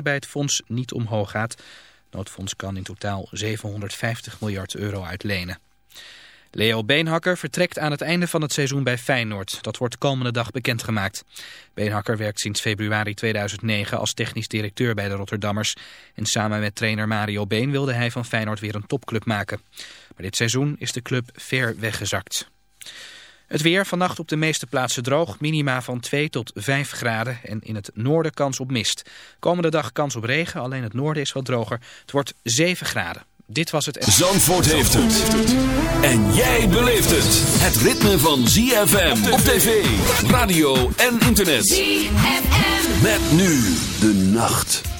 bij het fonds niet omhoog gaat. Het noodfonds kan in totaal 750 miljard euro uitlenen. Leo Beenhakker vertrekt aan het einde van het seizoen bij Feyenoord. Dat wordt de komende dag bekendgemaakt. Beenhakker werkt sinds februari 2009 als technisch directeur bij de Rotterdammers. En samen met trainer Mario Been wilde hij van Feyenoord weer een topclub maken. Maar dit seizoen is de club ver weggezakt. Het weer vannacht op de meeste plaatsen droog. Minima van 2 tot 5 graden en in het noorden kans op mist. Komende dag kans op regen, alleen het noorden is wat droger. Het wordt 7 graden. Dit was het... Zandvoort heeft het. En jij beleeft het. Het ritme van ZFM op tv, radio en internet. ZFM. Met nu de nacht.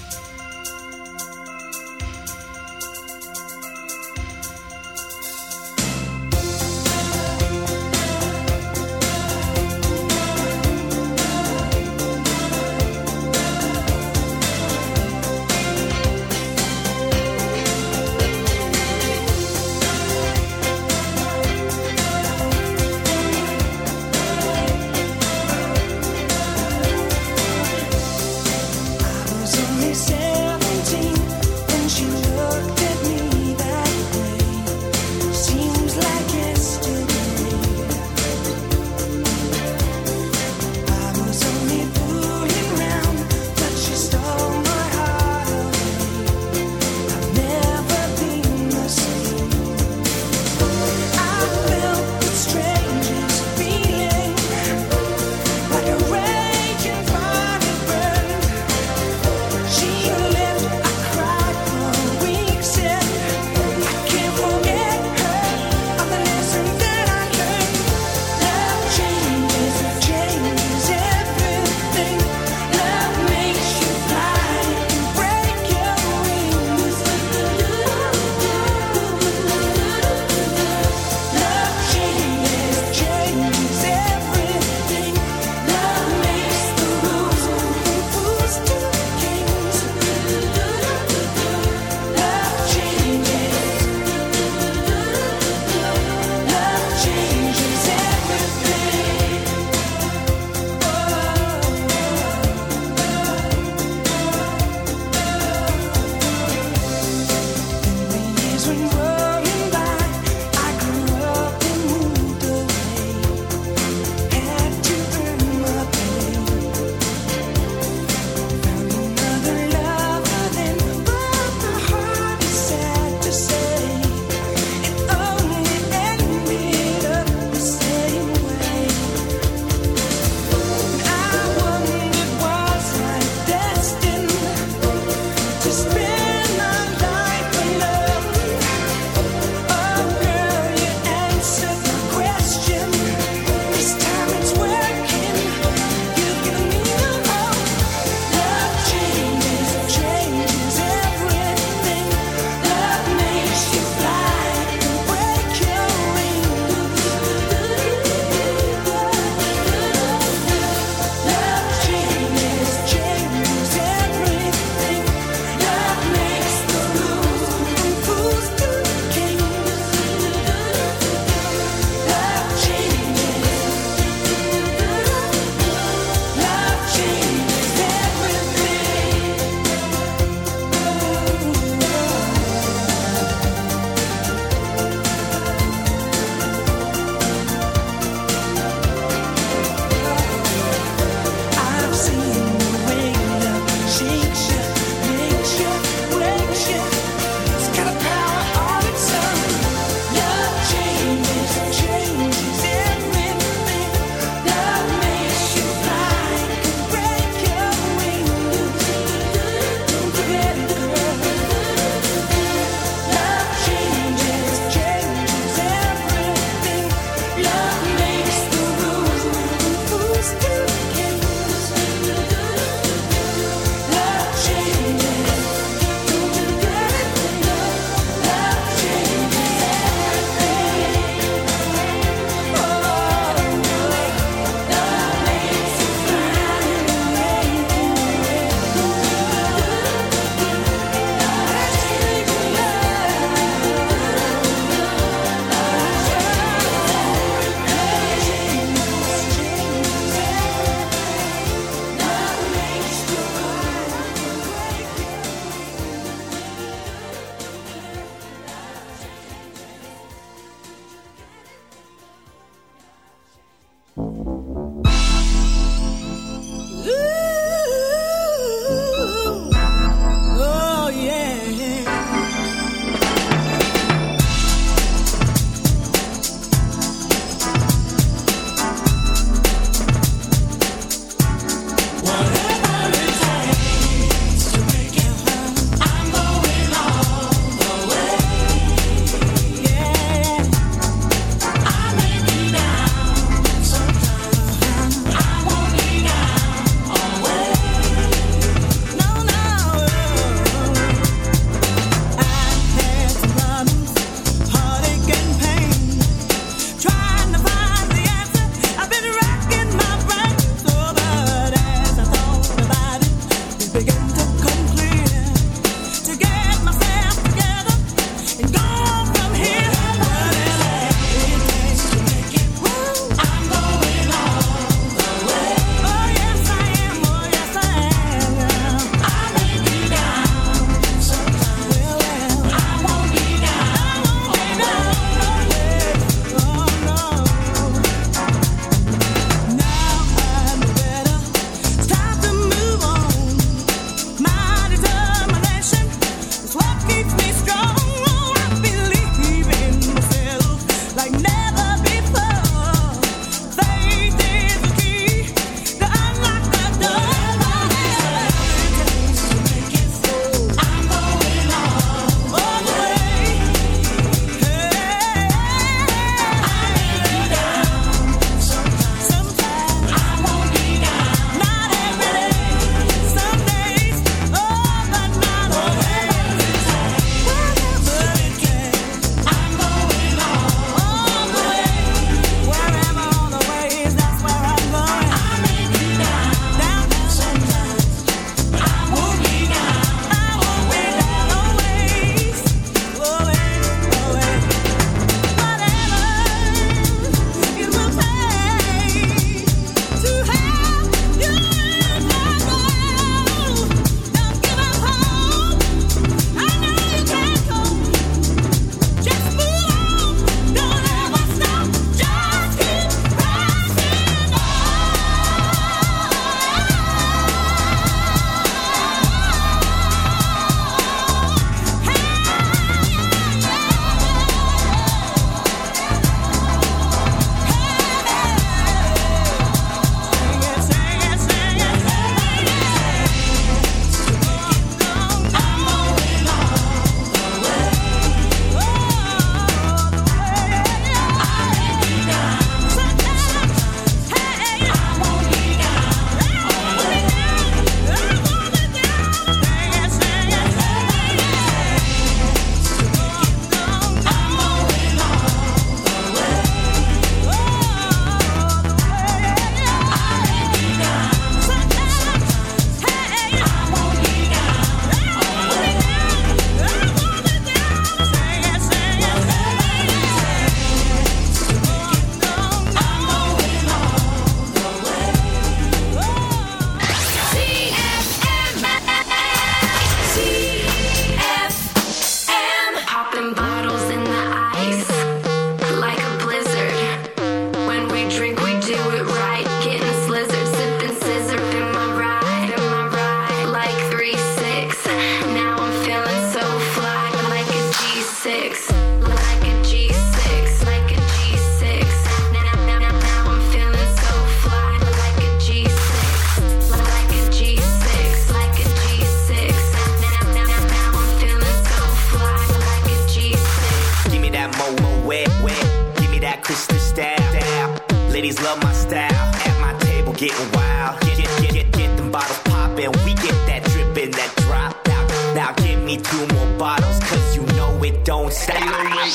Ladies love my style. At my table, getting wild. Get, get, get, get, get them bottles poppin'. We get that drippin', that drop out. Now give me two more bottles, cause you know it don't stop. Hell yeah.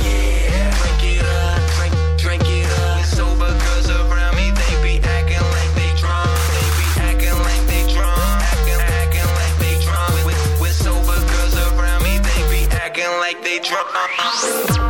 yeah. Drink it up, drink, drink it up. Sober girls around me, they be acting like they drunk. They be acting like they drunk. Acting, acting like they drunk. With, with sober girls around me, they be acting like they drunk. Uh-huh.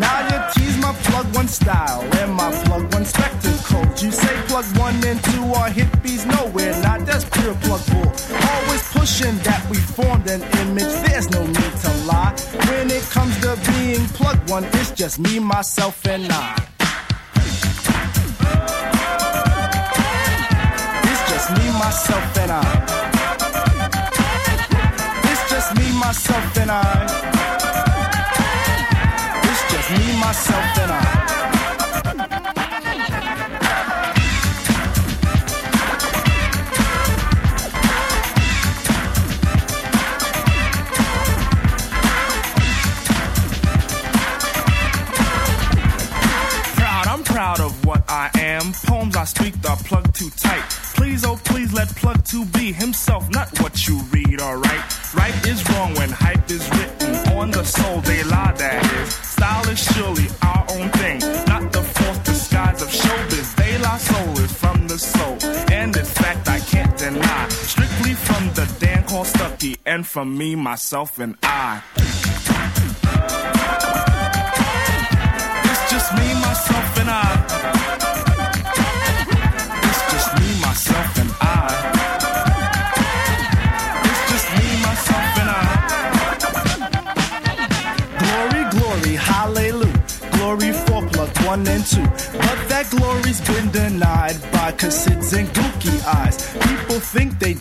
Now you tease my plug one style and my plug one spectacles. You say plug one and two are hippies nowhere. Now that's pure plug bull. Always pushing that we formed an image. There's no need to lie. When it comes to being plug one, it's just me, myself, and I. It's just me, myself, and I. It's just me, myself, and I myself and I For me, myself, and I. It's just me, myself, and I. It's just me, myself, and I. one and two. But that glory's been denied by Casids and Goons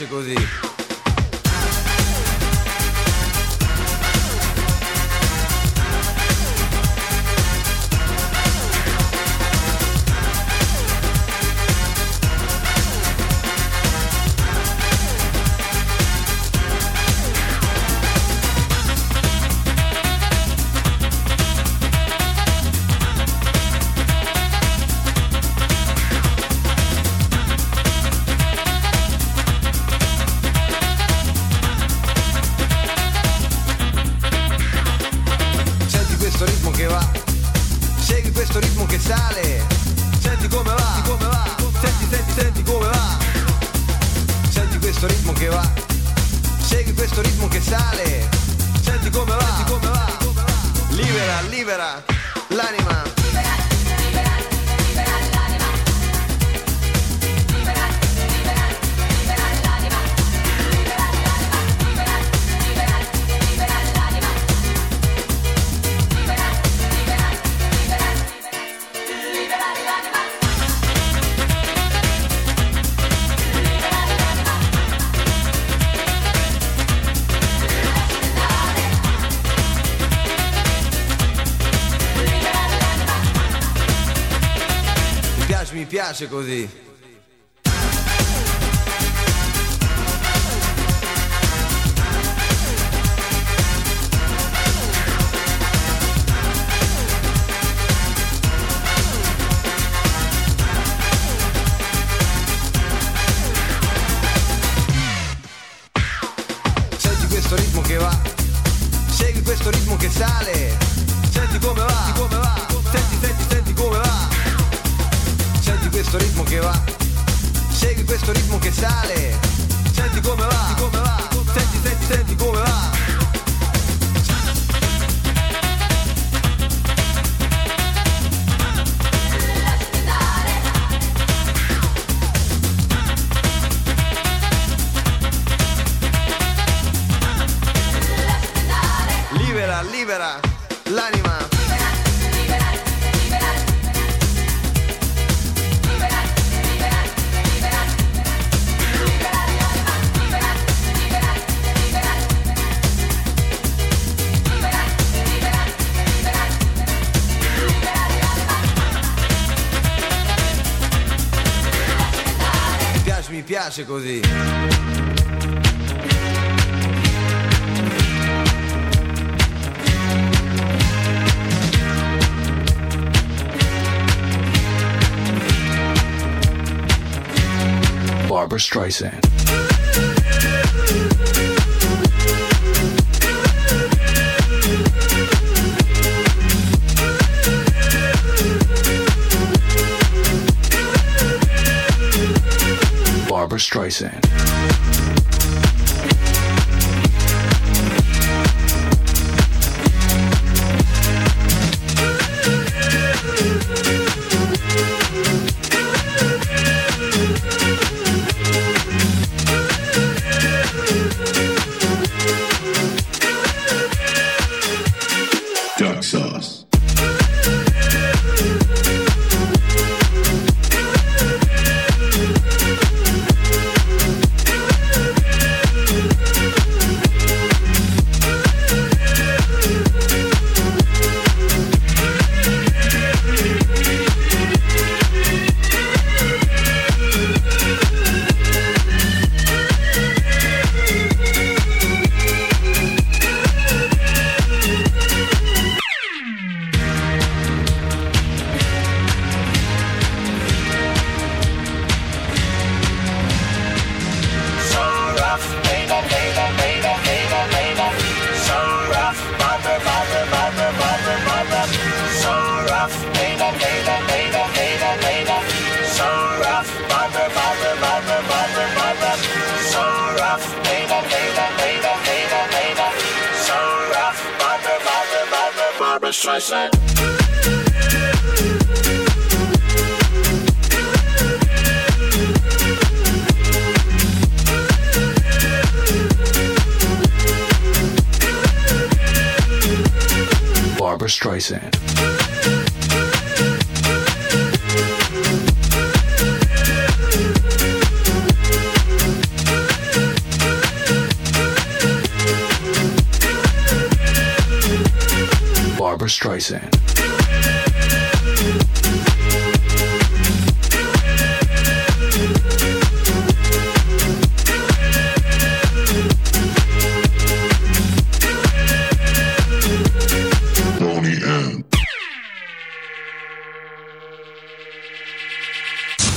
piace così. piace così. Barbra Streisand. Streisand.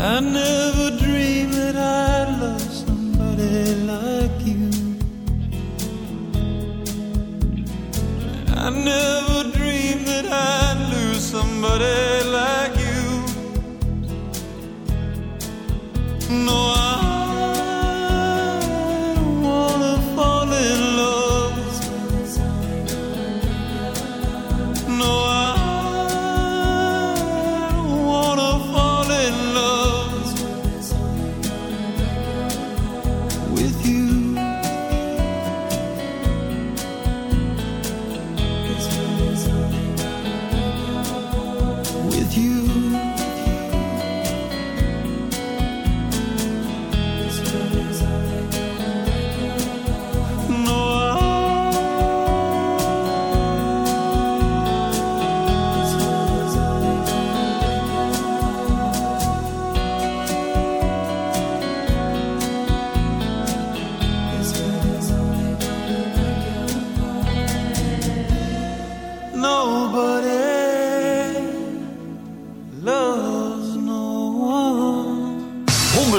I never dreamed that I'd love somebody like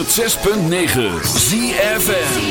106.9 ZFN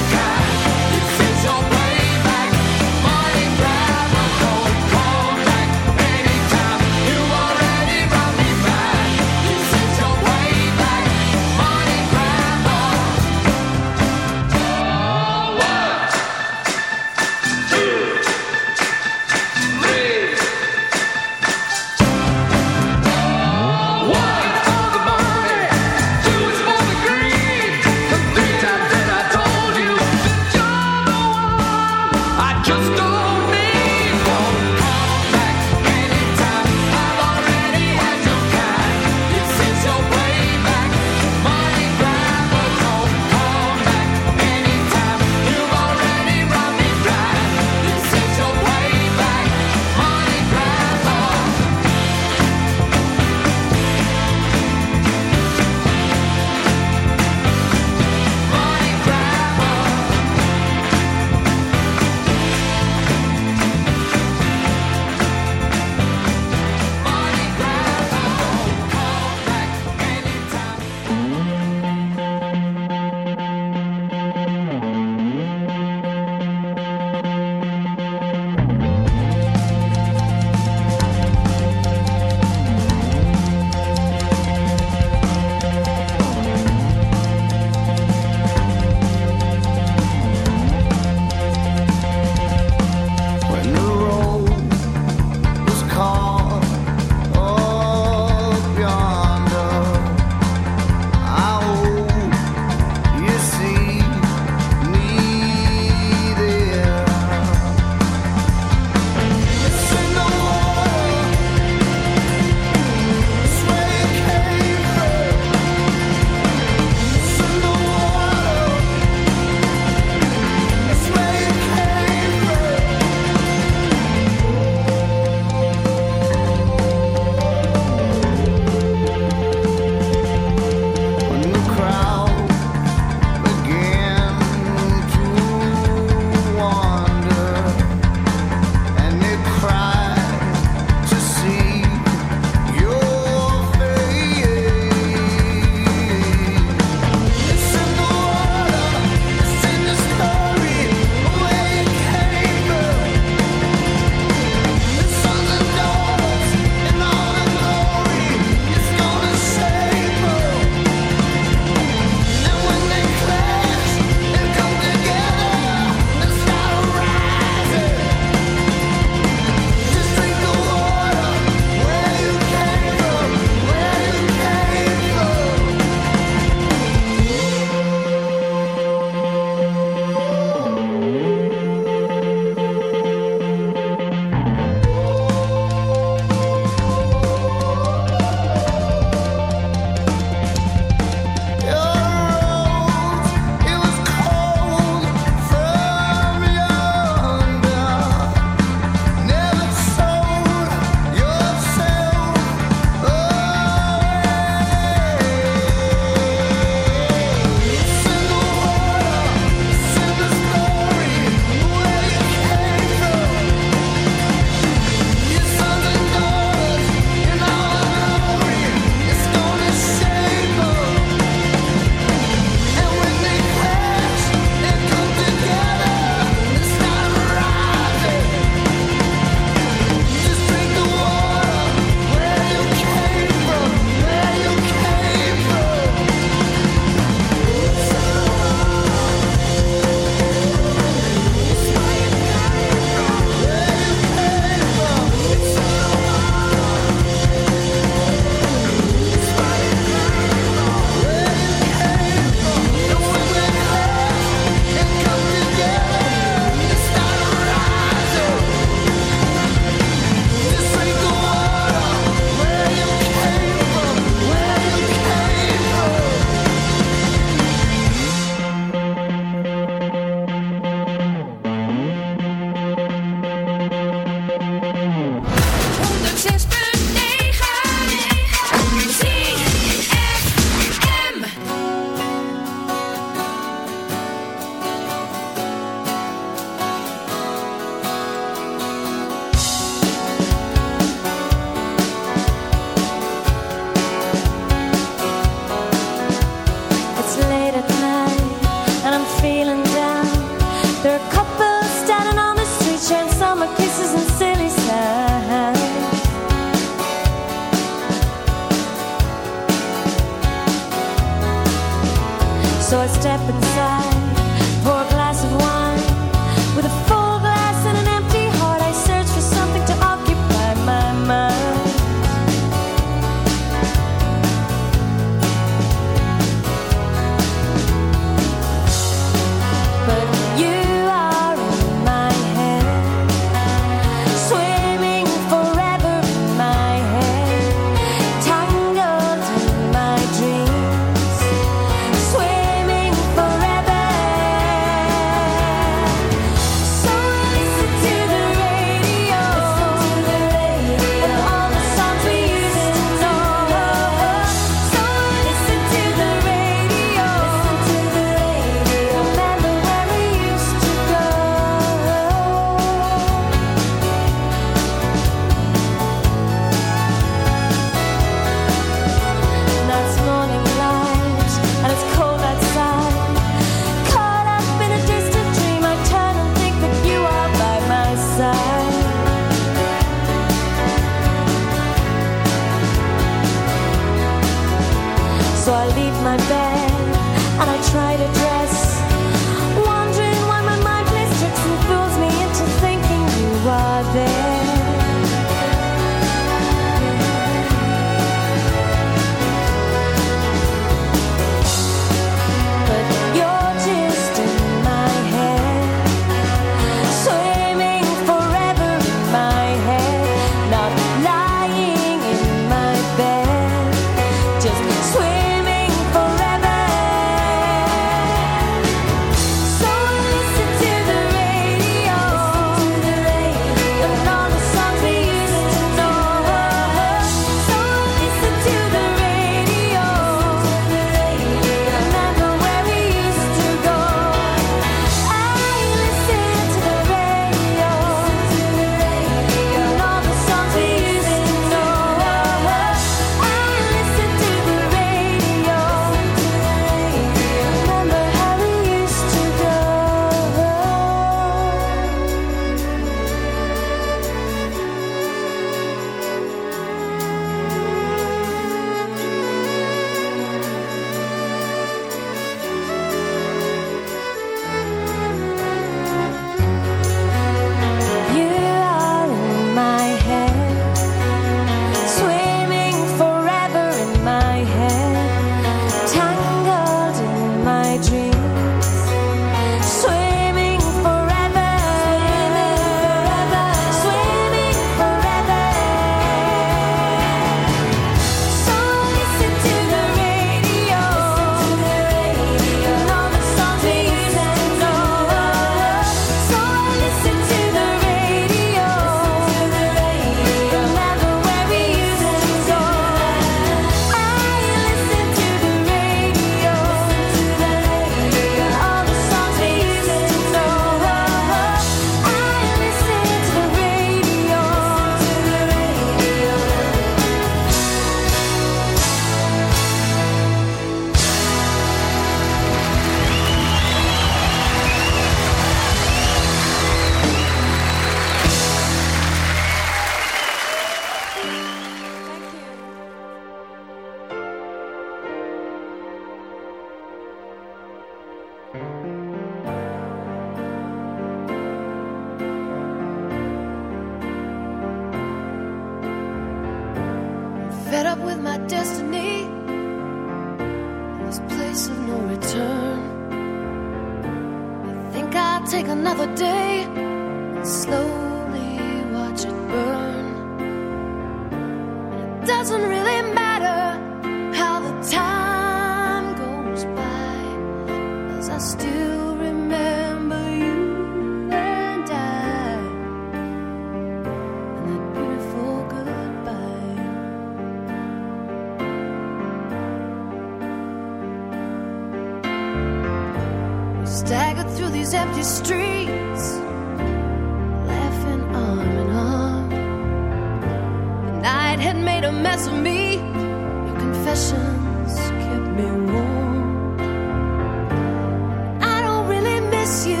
miss you.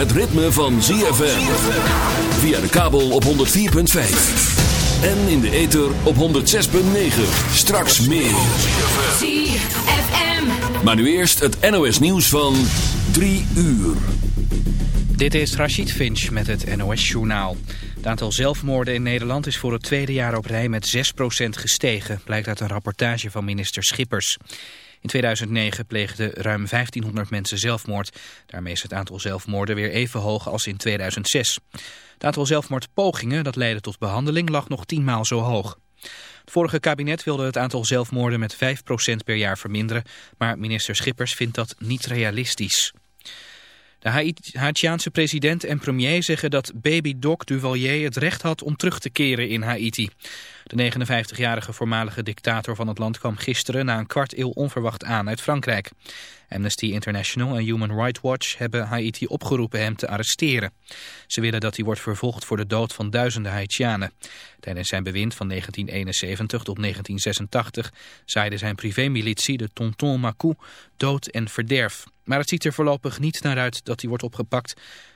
Het ritme van ZFM. Via de kabel op 104.5. En in de ether op 106.9. Straks meer. ZFM. Maar nu eerst het NOS nieuws van 3 uur. Dit is Rachid Finch met het NOS-journaal. Het aantal zelfmoorden in Nederland is voor het tweede jaar op rij met 6% gestegen, blijkt uit een rapportage van minister Schippers. In 2009 pleegden ruim 1500 mensen zelfmoord. Daarmee is het aantal zelfmoorden weer even hoog als in 2006. Het aantal zelfmoordpogingen dat leidde tot behandeling lag nog tienmaal zo hoog. Het vorige kabinet wilde het aantal zelfmoorden met 5% per jaar verminderen, maar minister Schippers vindt dat niet realistisch. De Haitiaanse president en premier zeggen dat baby Doc Duvalier het recht had om terug te keren in Haiti. De 59-jarige voormalige dictator van het land kwam gisteren na een kwart eeuw onverwacht aan uit Frankrijk. Amnesty International en Human Rights Watch hebben Haiti opgeroepen hem te arresteren. Ze willen dat hij wordt vervolgd voor de dood van duizenden Haitianen. Tijdens zijn bewind van 1971 tot 1986 zaaide zijn privémilitie, de Tonton Macou, dood en verderf. Maar het ziet er voorlopig niet naar uit dat hij wordt opgepakt.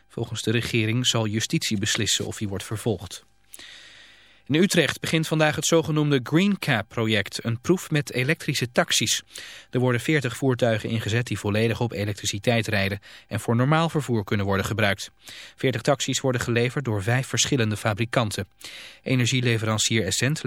Volgens de regering zal justitie beslissen of hij wordt vervolgd. In Utrecht begint vandaag het zogenoemde Green Cab-project, een proef met elektrische taxis. Er worden 40 voertuigen ingezet die volledig op elektriciteit rijden en voor normaal vervoer kunnen worden gebruikt. 40 taxis worden geleverd door vijf verschillende fabrikanten. Energieleverancier Essent